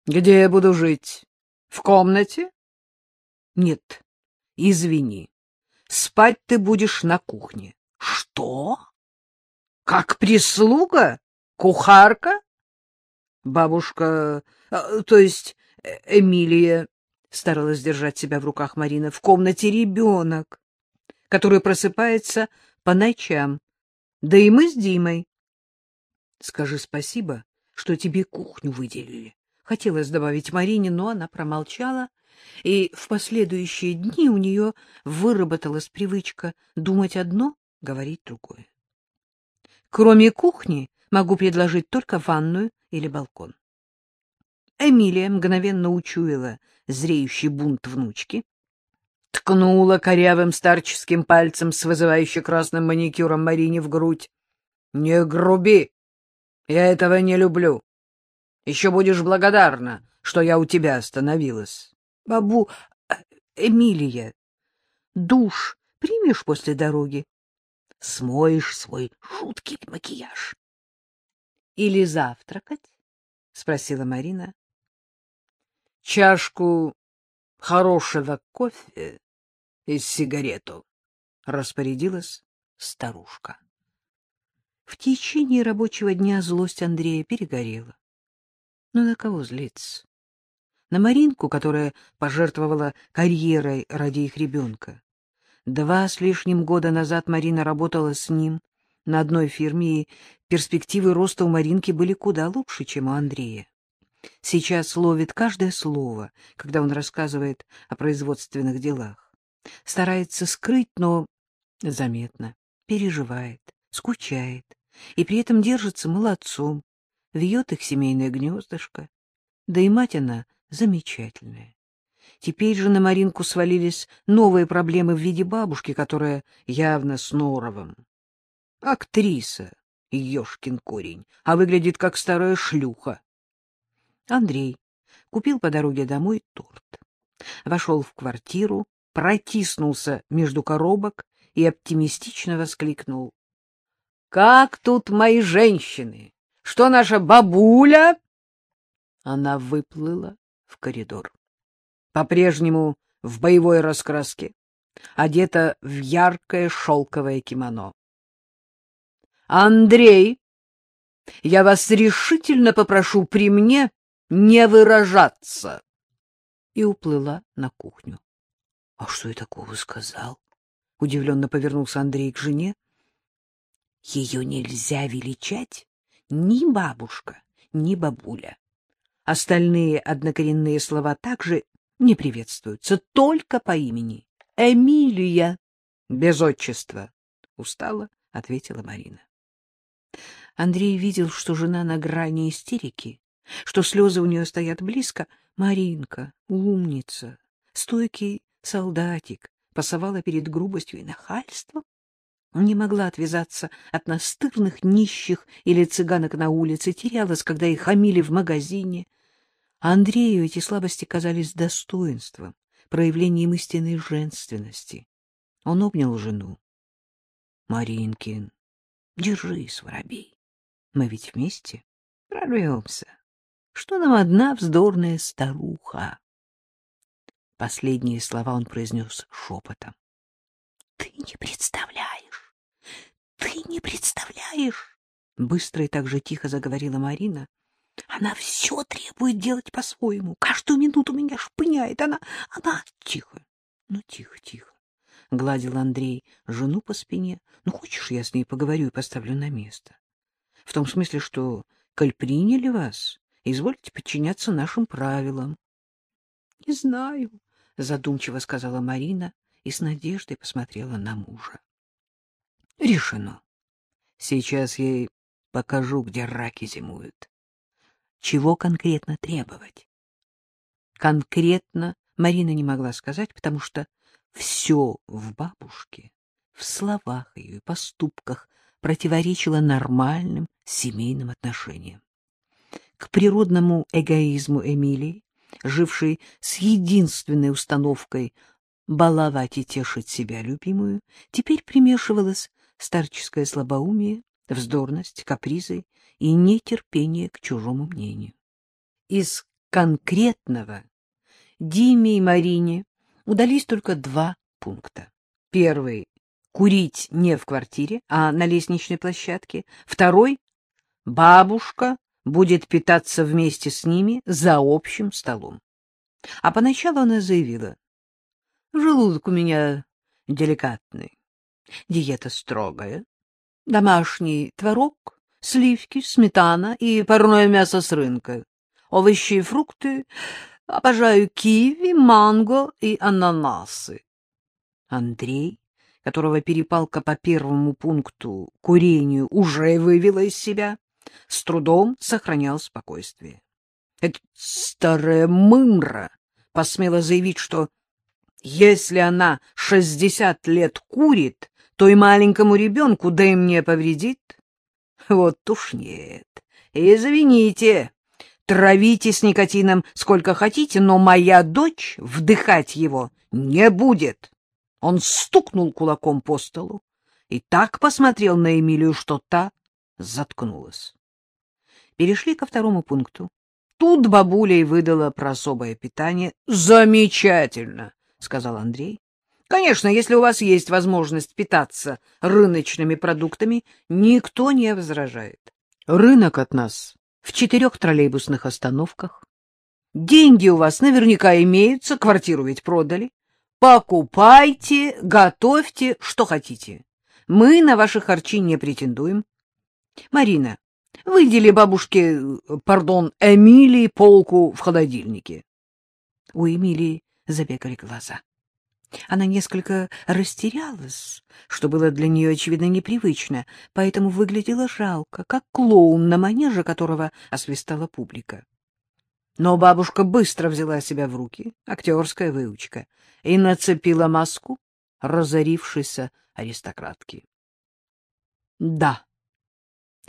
— Где я буду жить? В комнате? — Нет, извини. Спать ты будешь на кухне. — Что? Как прислуга? Кухарка? Бабушка, а, то есть э, Эмилия, старалась держать себя в руках Марина, в комнате ребенок, который просыпается по ночам. Да и мы с Димой. Скажи спасибо, что тебе кухню выделили. Хотелось добавить Марине, но она промолчала, и в последующие дни у нее выработалась привычка думать одно, говорить другое. Кроме кухни могу предложить только ванную или балкон. Эмилия мгновенно учуяла зреющий бунт внучки, ткнула корявым старческим пальцем с вызывающе красным маникюром Марине в грудь. — Не груби! Я этого не люблю. Еще будешь благодарна, что я у тебя остановилась. — Бабу... Э, Эмилия, душ примешь после дороги? Смоешь свой жуткий макияж. — Или завтракать? — спросила Марина. — Чашку хорошего кофе и сигарету, — распорядилась старушка. В течение рабочего дня злость Андрея перегорела. Но на кого злиться? На Маринку, которая пожертвовала карьерой ради их ребенка. Два с лишним года назад Марина работала с ним на одной фирме, и перспективы роста у Маринки были куда лучше, чем у Андрея. Сейчас ловит каждое слово, когда он рассказывает о производственных делах. Старается скрыть, но заметно, переживает, скучает, и при этом держится молодцом, вьет их семейное гнездышко. Да и мать она замечательная. Теперь же на Маринку свалились новые проблемы в виде бабушки, которая явно с норовом. Актриса, ешкин корень, а выглядит как старая шлюха. Андрей купил по дороге домой торт. Вошел в квартиру, протиснулся между коробок и оптимистично воскликнул. — Как тут мои женщины? Что наша бабуля? Она выплыла в коридор. По-прежнему в боевой раскраске, одета в яркое шелковое кимоно. Андрей, я вас решительно попрошу при мне не выражаться. И уплыла на кухню. — А что я такого сказал? — удивленно повернулся Андрей к жене. — Ее нельзя величать ни бабушка, ни бабуля. Остальные однокоренные слова также не приветствуются, только по имени. Эмилия. Без отчества. Устала, ответила Марина. Андрей видел, что жена на грани истерики, что слезы у нее стоят близко. Маринка, умница, стойкий солдатик, пасовала перед грубостью и нахальством не могла отвязаться от настырных нищих или цыганок на улице, терялась, когда их хамили в магазине. А Андрею эти слабости казались достоинством, проявлением истинной женственности. Он обнял жену. — Маринкин, держись, воробей. Мы ведь вместе прорвемся. Что нам одна вздорная старуха? Последние слова он произнес шепотом. — Ты не представляешь! Ты не представляешь, быстро и так же тихо заговорила Марина. Она все требует делать по-своему. Каждую минуту меня шпыняет. Она, она... Тихо, ну тихо, тихо. Гладил Андрей жену по спине. Ну, хочешь, я с ней поговорю и поставлю на место? В том смысле, что, коль приняли вас, извольте подчиняться нашим правилам. — Не знаю, — задумчиво сказала Марина и с надеждой посмотрела на мужа. Решено. Сейчас ей покажу, где раки зимуют. Чего конкретно требовать? Конкретно Марина не могла сказать, потому что все в бабушке, в словах ее и поступках противоречило нормальным семейным отношениям. К природному эгоизму Эмилии, жившей с единственной установкой баловать и тешить себя любимую, теперь примешивалась старческое слабоумие, вздорность, капризы и нетерпение к чужому мнению. Из конкретного Диме и Марине удались только два пункта. Первый — курить не в квартире, а на лестничной площадке. Второй — бабушка будет питаться вместе с ними за общим столом. А поначалу она заявила, желудок у меня деликатный, диета строгая, домашний творог, сливки, сметана и парное мясо с рынка, овощи и фрукты, обожаю киви, манго и ананасы. Андрей, которого перепалка по первому пункту курению уже вывела из себя, с трудом сохранял спокойствие. Эта старая мымра посмела заявить, что если она шестьдесят лет курит, то и маленькому ребенку, да и мне повредит. Вот уж нет. Извините, травите с никотином сколько хотите, но моя дочь вдыхать его не будет. Он стукнул кулаком по столу и так посмотрел на Эмилию, что та заткнулась. Перешли ко второму пункту. Тут бабуля и выдала про особое питание. «Замечательно!» — сказал Андрей. «Конечно, если у вас есть возможность питаться рыночными продуктами, никто не возражает. Рынок от нас в четырех троллейбусных остановках. Деньги у вас наверняка имеются, квартиру ведь продали. Покупайте, готовьте, что хотите. Мы на ваши харчи не претендуем. Марина, выдели бабушке, пардон, Эмилии полку в холодильнике. У Эмилии забегали глаза. Она несколько растерялась, что было для нее, очевидно, непривычно, поэтому выглядела жалко, как клоун, на манеже которого освистала публика. Но бабушка быстро взяла себя в руки, актерская выучка, и нацепила маску разорившейся аристократки. — Да,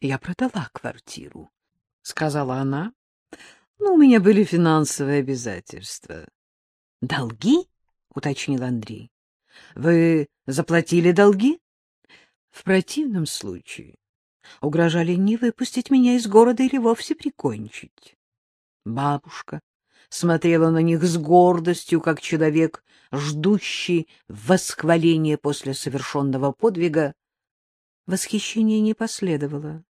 я продала квартиру, — сказала она. — Но у меня были финансовые обязательства. — Долги? — уточнил Андрей. — Вы заплатили долги? — В противном случае угрожали не выпустить меня из города или вовсе прикончить. Бабушка смотрела на них с гордостью, как человек, ждущий восхваления после совершенного подвига. Восхищение не последовало.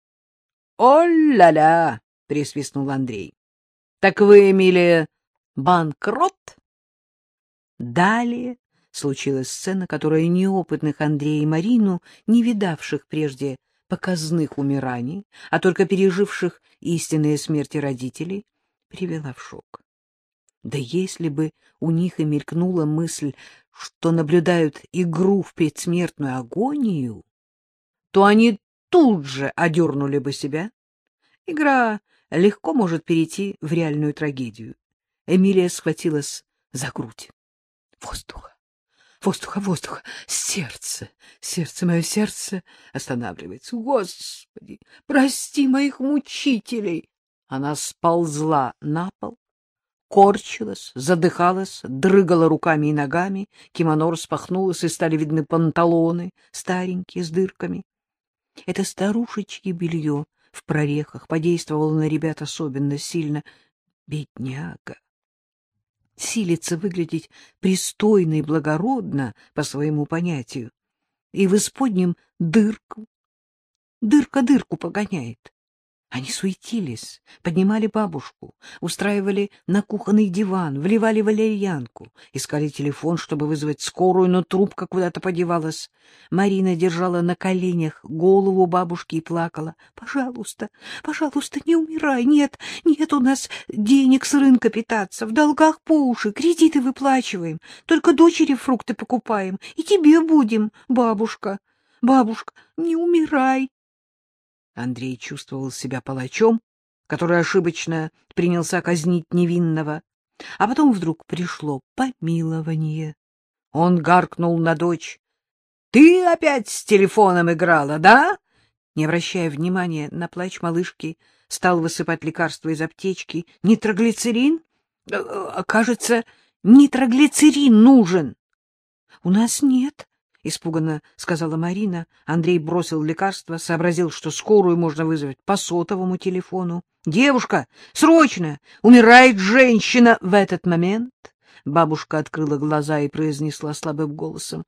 «О-ля-ля!» — присвистнул Андрей. «Так вы, Эмилия, банкрот?» Далее случилась сцена, которая неопытных Андрея и Марину, не видавших прежде показных умираний, а только переживших истинные смерти родителей, привела в шок. Да если бы у них и мелькнула мысль, что наблюдают игру в предсмертную агонию, то они тут же одернули бы себя. Игра легко может перейти в реальную трагедию. Эмилия схватилась за грудь. Воздуха, воздуха, воздуха, сердце, сердце, мое сердце останавливается. Господи, прости моих мучителей! Она сползла на пол, корчилась, задыхалась, дрыгала руками и ногами, кимоно распахнулось, и стали видны панталоны, старенькие, с дырками. Это старушечье белье в прорехах подействовало на ребят особенно сильно. Бедняга! Силится выглядеть пристойно и благородно по своему понятию, и в исподнем дырку. Дырка дырку погоняет. Они суетились, поднимали бабушку, устраивали на кухонный диван, вливали валерьянку, искали телефон, чтобы вызвать скорую, но трубка куда-то подевалась. Марина держала на коленях голову бабушки и плакала. — Пожалуйста, пожалуйста, не умирай. Нет, нет у нас денег с рынка питаться, в долгах по уши, кредиты выплачиваем, только дочери фрукты покупаем, и тебе будем, бабушка. Бабушка, не умирай. Андрей чувствовал себя палачом, который ошибочно принялся казнить невинного. А потом вдруг пришло помилование. Он гаркнул на дочь. — Ты опять с телефоном играла, да? Не обращая внимания на плач малышки, стал высыпать лекарства из аптечки. — Нитроглицерин? Э, — Кажется, нитроглицерин нужен. — У нас нет, испуганно сказала Марина. Андрей бросил лекарство, сообразил, что скорую можно вызвать по сотовому телефону. «Девушка, срочно! Умирает женщина!» В этот момент бабушка открыла глаза и произнесла слабым голосом.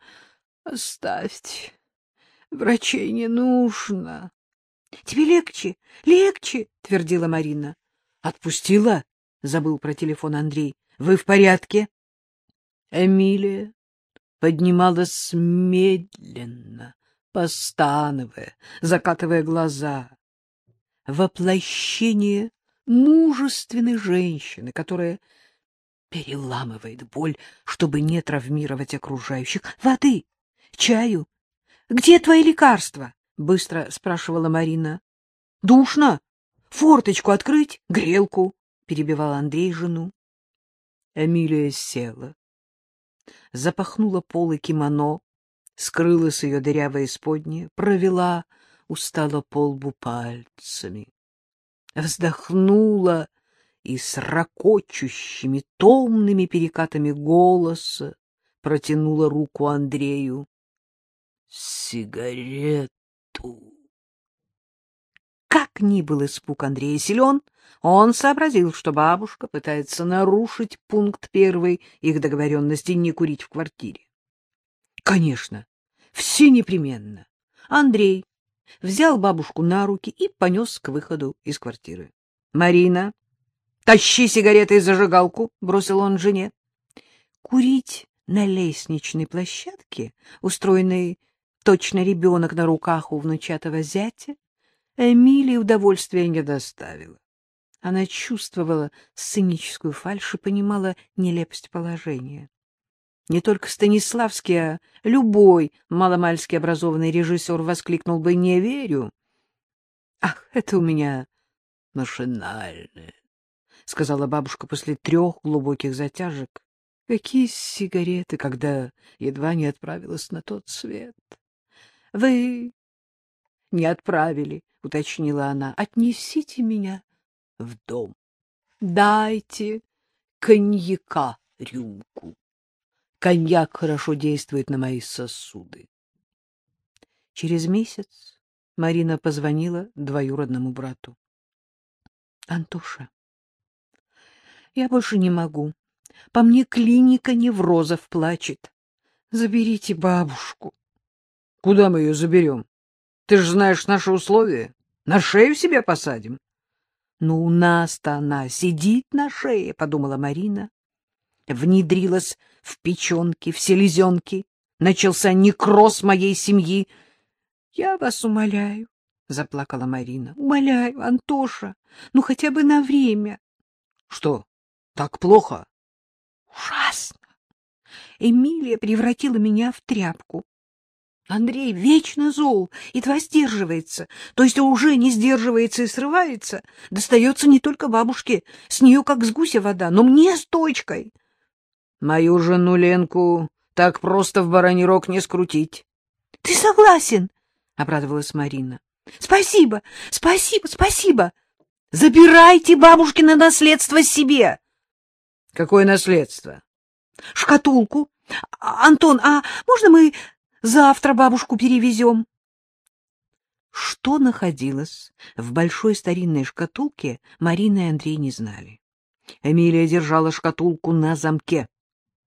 «Оставьте, врачей не нужно». «Тебе легче, легче!» — твердила Марина. «Отпустила?» — забыл про телефон Андрей. «Вы в порядке?» Эмилия поднималась медленно, постановая, закатывая глаза. Воплощение мужественной женщины, которая переламывает боль, чтобы не травмировать окружающих. — Воды, чаю. Где твои лекарства? — быстро спрашивала Марина. — Душно. Форточку открыть, грелку, — перебивал Андрей жену. Эмилия села, запахнула полы кимоно, скрыла с ее дырявое исподнее, провела устало по лбу пальцами, вздохнула и с ракочущими томными перекатами голоса протянула руку Андрею. — Сигарету! Как ни был испуг Андрея силен, он сообразил, что бабушка пытается нарушить пункт первый их договоренности не курить в квартире. Конечно, все непременно. Андрей взял бабушку на руки и понес к выходу из квартиры. — Марина, тащи сигареты и зажигалку, — бросил он жене. Курить на лестничной площадке, устроенной точно ребенок на руках у внучатого зятя, Эмилии удовольствия не доставила. Она чувствовала сценическую фальшь и понимала нелепость положения. Не только Станиславский, а любой маломальски образованный режиссер воскликнул бы «Не верю». «Ах, это у меня машинальное», — сказала бабушка после трех глубоких затяжек. «Какие сигареты, когда едва не отправилась на тот свет?» «Вы не отправили», — уточнила она. — Отнесите меня в дом. Дайте коньяка рюмку. Коньяк хорошо действует на мои сосуды. Через месяц Марина позвонила двоюродному брату. — Антоша, я больше не могу. По мне клиника неврозов плачет. Заберите бабушку. — Куда мы ее заберем? Ты же знаешь наши условия. На шею себе посадим. — Ну, у нас-то она сидит на шее, — подумала Марина. Внедрилась в печенки, в селезенки. Начался некроз моей семьи. — Я вас умоляю, — заплакала Марина. — Умоляю, Антоша, ну хотя бы на время. — Что, так плохо? — Ужасно. Эмилия превратила меня в тряпку. Андрей вечно зол, едва сдерживается, то есть уже не сдерживается и срывается, достается не только бабушке, с нее как с гуся вода, но мне с точкой. Мою жену Ленку так просто в бараний рог не скрутить. — Ты согласен? — обрадовалась Марина. — Спасибо, спасибо, спасибо. Забирайте бабушкино наследство себе. — Какое наследство? — Шкатулку. А, Антон, а можно мы Завтра бабушку перевезем. Что находилось в большой старинной шкатулке, Марина и Андрей не знали. Эмилия держала шкатулку на замке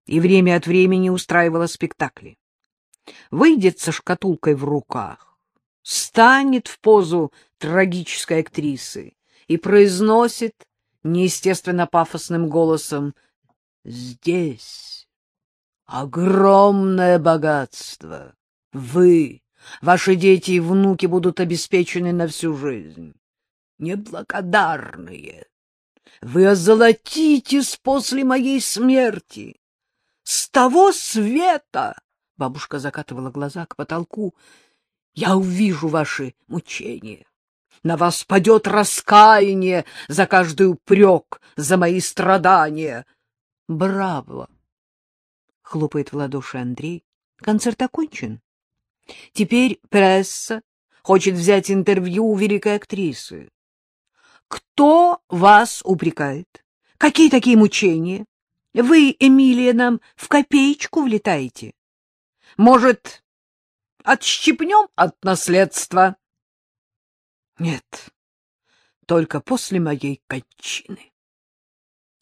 и время от времени устраивала спектакли. Выйдет со шкатулкой в руках, станет в позу трагической актрисы и произносит неестественно пафосным голосом «Здесь» огромное богатство. Вы, ваши дети и внуки будут обеспечены на всю жизнь. Неблагодарные. Вы озолотитесь после моей смерти. С того света, бабушка закатывала глаза к потолку, я увижу ваши мучения. На вас падет раскаяние за каждый упрек, за мои страдания. Браво! Хлопает в ладоши Андрей. Концерт окончен. Теперь пресса хочет взять интервью у великой актрисы. Кто вас упрекает? Какие такие мучения? Вы, Эмилия, нам в копеечку влетаете? Может, Отщипнем от наследства. Нет, только после моей кончины.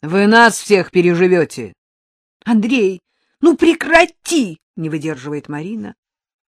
Вы нас всех переживете. Андрей, ну прекрати, не выдерживает Марина.